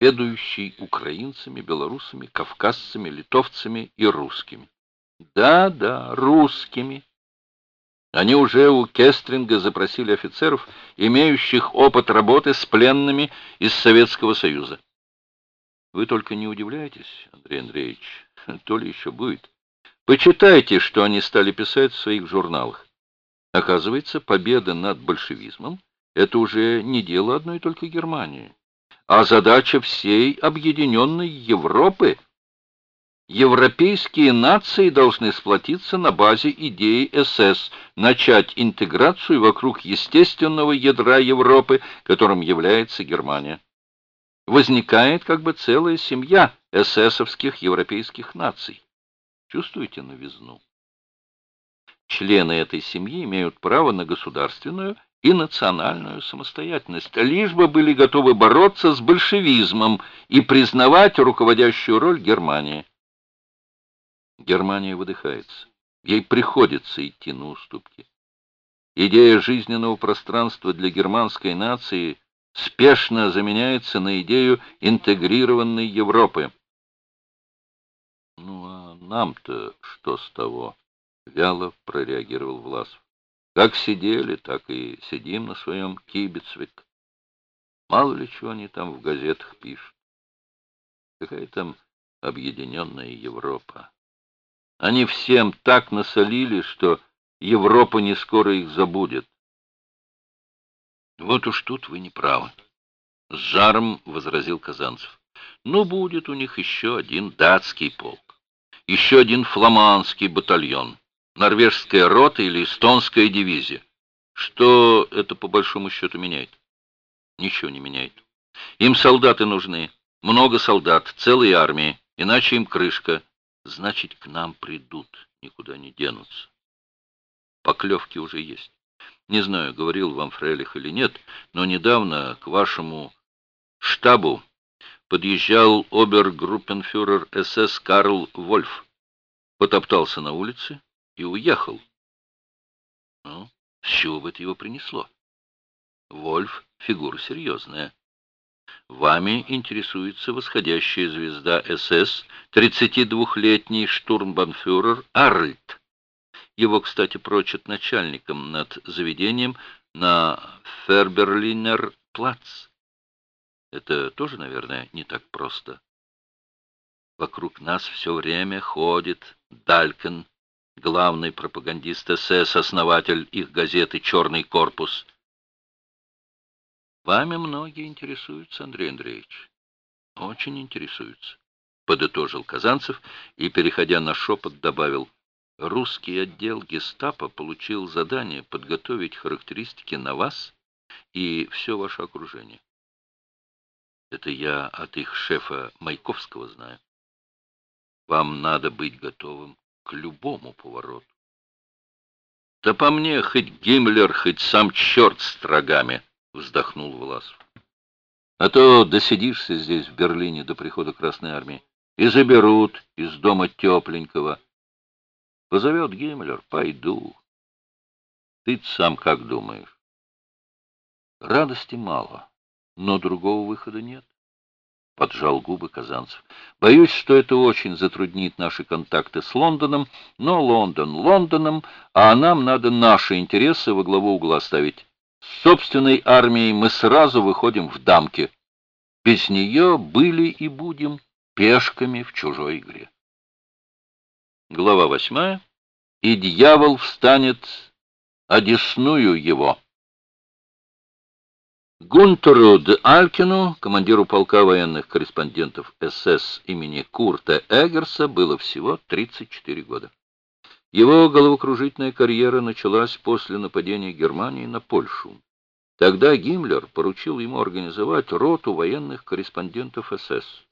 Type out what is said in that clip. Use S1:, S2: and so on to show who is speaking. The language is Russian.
S1: ведущий украинцами, белорусами, кавказцами, литовцами и русскими. Да-да, русскими. Они уже у Кестринга запросили офицеров, имеющих опыт работы с пленными из Советского Союза. Вы только не удивляйтесь, Андрей Андреевич, то ли еще будет. Почитайте, что они стали писать в своих журналах. Оказывается, победа над большевизмом — это уже не дело одной только Германии, а задача всей объединенной Европы — Европейские нации должны сплотиться на базе идеи СС, начать интеграцию вокруг естественного ядра Европы, которым является Германия. Возникает как бы целая семья эсэсовских европейских наций. Чувствуете новизну? Члены этой семьи имеют право на государственную и национальную самостоятельность, лишь бы были готовы бороться с большевизмом и признавать руководящую роль Германии. Германия выдыхается. Ей приходится идти на уступки. Идея жизненного пространства для германской нации спешно заменяется на идею интегрированной Европы. «Ну а нам-то что с того?» — вяло прореагировал Власов. «Как сидели, так и сидим на своем кибицвик. Мало ли чего они там в газетах пишут. Какая там объединенная Европа?» Они всем так насолили, что Европа не скоро их забудет. Вот уж тут вы не правы. С жаром возразил Казанцев. Ну, будет у них еще один датский полк, еще один фламандский батальон, норвежская рота или эстонская дивизия. Что это по большому счету меняет? Ничего не меняет. Им солдаты нужны, много солдат, целые армии, иначе им крышка значит, к нам придут, никуда не денутся. Поклевки уже есть. Не знаю, говорил вам Фрелих или нет, но недавно к вашему штабу подъезжал обергруппенфюрер СС Карл Вольф, потоптался на улице и уехал. Ну, с чего бы это его принесло? Вольф — фигура серьезная. Вами интересуется восходящая звезда СС, 32-летний штурмбанфюрер Арльт. Его, кстати, прочат начальником над заведением на Ферберлинер плац. Это тоже, наверное, не так просто. Вокруг нас все время ходит Далькин, главный пропагандист СС, основатель их газеты «Черный корпус». Вами многие интересуются, Андрей Андреевич. Очень интересуются. Подытожил Казанцев и, переходя на шепот, добавил. Русский отдел гестапо получил задание подготовить характеристики на вас и все ваше окружение. Это я от их шефа Майковского знаю. Вам надо быть готовым к любому повороту. Да по мне хоть Гиммлер, хоть сам черт с трогами вздохнул Власов. А то досидишься здесь, в Берлине, до прихода Красной Армии, и заберут из дома тепленького. Позовет Гиммлер, пойду. ты сам как думаешь? Радости мало, но другого выхода нет. Поджал губы Казанцев. Боюсь, что это очень затруднит наши контакты с Лондоном, но Лондон Лондоном, а нам надо наши интересы во главу угла ставить. С собственной армией мы сразу выходим в дамки. Без нее были и будем пешками в чужой игре. Глава восьмая. И дьявол встанет, одесную его. Гунтеру де Алькину, командиру полка военных корреспондентов СС имени Курта Эггерса, было всего 34 года. Его головокружительная карьера началась после нападения Германии на Польшу. Тогда Гиммлер поручил ему организовать роту военных корреспондентов СС.